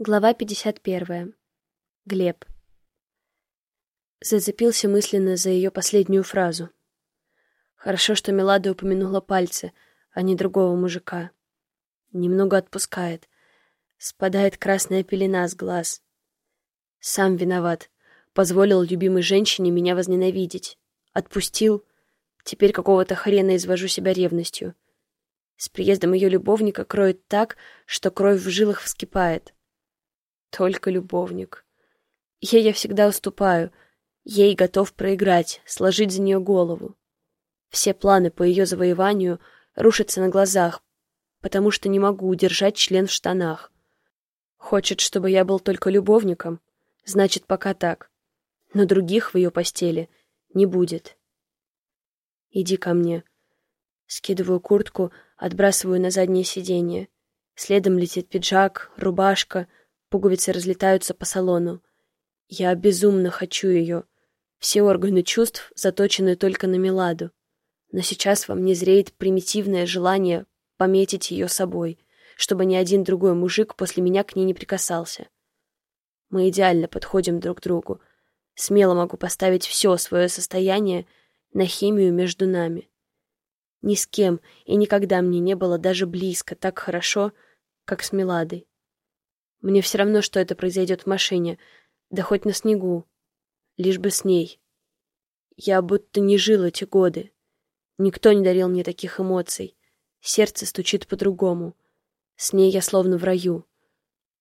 Глава 51. Глеб. Зацепился мысленно за ее последнюю фразу. Хорошо, что Мелада упомянула пальцы, а не другого мужика. Немного отпускает. Спадает красная пелена с глаз. Сам виноват. Позволил любимой женщине меня возненавидеть. Отпустил. Теперь какого-то хрена извожу себя ревностью. С приездом ее любовника кроет так, что кровь в жилах вскипает. Только любовник. Ей я всегда уступаю. Ей готов проиграть, сложить за нее голову. Все планы по ее завоеванию рушатся на глазах, потому что не могу удержать член в штанах. Хочет, чтобы я был только любовником, значит, пока так. Но других в ее постели не будет. Иди ко мне. Скидываю куртку, отбрасываю на заднее сиденье. Следом летит пиджак, рубашка — Пуговицы разлетаются по салону. Я безумно хочу ее. Все органы чувств заточены только на Меладу. Но сейчас во мне зреет примитивное желание пометить ее собой, чтобы ни один другой мужик после меня к ней не прикасался. Мы идеально подходим друг к другу. Смело могу поставить все свое состояние на химию между нами. Ни с кем и никогда мне не было даже близко так хорошо, как с Меладой. Мне все равно, что это произойдет в машине, да хоть на снегу. Лишь бы с ней. Я будто не жил эти годы. Никто не дарил мне таких эмоций. Сердце стучит по-другому. С ней я словно в раю.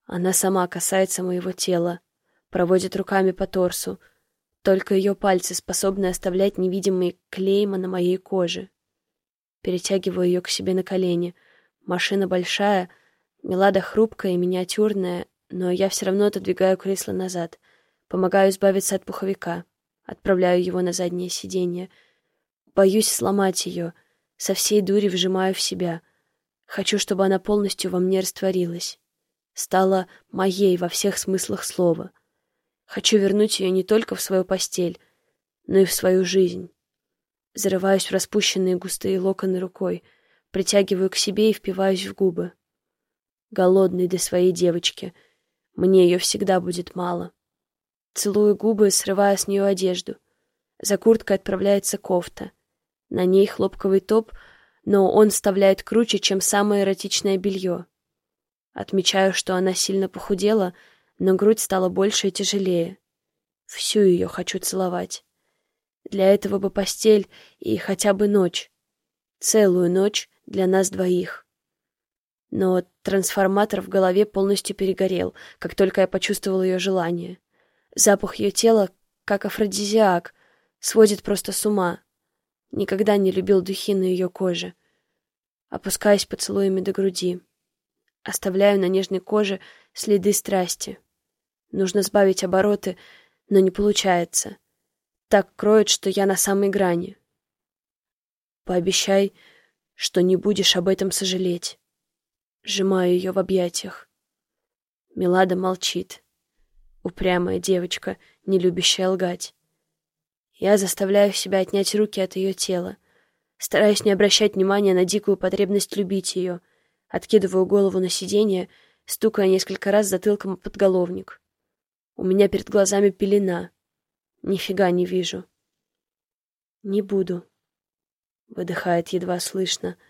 Она сама касается моего тела, проводит руками по торсу. Только ее пальцы способны оставлять невидимые клейма на моей коже. Перетягиваю ее к себе на колени. Машина большая — Мелада хрупкая и миниатюрная, но я все равно отодвигаю кресло назад, помогаю избавиться от пуховика, отправляю его на заднее сиденье. Боюсь сломать ее, со всей дури вжимаю в себя. Хочу, чтобы она полностью во мне растворилась. Стала моей во всех смыслах слова. Хочу вернуть ее не только в свою постель, но и в свою жизнь. Зарываюсь в распущенные густые локоны рукой, притягиваю к себе и впиваюсь в губы голодный до своей девочки. Мне ее всегда будет мало. Целую губы, срывая с нее одежду. За курткой отправляется кофта. На ней хлопковый топ, но он вставляет круче, чем самое эротичное белье. Отмечаю, что она сильно похудела, но грудь стала больше и тяжелее. Всю ее хочу целовать. Для этого бы постель и хотя бы ночь. Целую ночь для нас двоих. Но трансформатор в голове полностью перегорел, как только я почувствовал ее желание. Запах ее тела, как афродизиак, сводит просто с ума. Никогда не любил духи на ее коже. Опускаюсь поцелуями до груди. Оставляю на нежной коже следы страсти. Нужно сбавить обороты, но не получается. Так кроет, что я на самой грани. Пообещай, что не будешь об этом сожалеть сжимаю ее в объятиях. Милада молчит. Упрямая девочка, не любящая лгать. Я заставляю себя отнять руки от ее тела. Стараюсь не обращать внимания на дикую потребность любить ее. Откидываю голову на сиденье, стукая несколько раз затылком подголовник. У меня перед глазами пелена. Нифига не вижу. «Не буду», — выдыхает едва слышно, —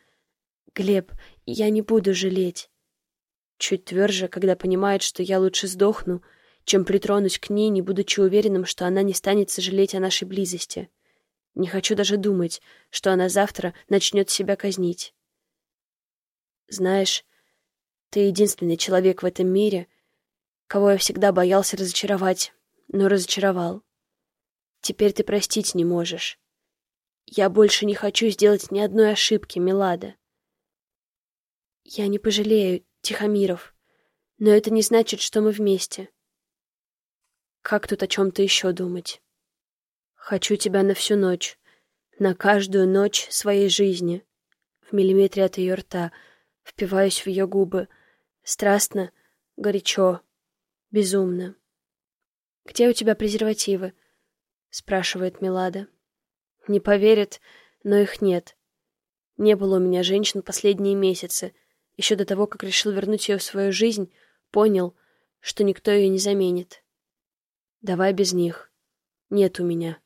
Глеб, я не буду жалеть. Чуть тверже, когда понимает, что я лучше сдохну, чем притронусь к ней, не будучи уверенным, что она не станет сожалеть о нашей близости. Не хочу даже думать, что она завтра начнет себя казнить. Знаешь, ты единственный человек в этом мире, кого я всегда боялся разочаровать, но разочаровал. Теперь ты простить не можешь. Я больше не хочу сделать ни одной ошибки, Милада. Я не пожалею, Тихомиров, но это не значит, что мы вместе. Как тут о чем-то еще думать? Хочу тебя на всю ночь, на каждую ночь своей жизни. В миллиметре от ее рта впиваюсь в ее губы. Страстно, горячо, безумно. «Где у тебя презервативы?» — спрашивает Милада. Не поверит, но их нет. Не было у меня женщин последние месяцы — еще до того, как решил вернуть ее в свою жизнь, понял, что никто ее не заменит. Давай без них. Нет у меня.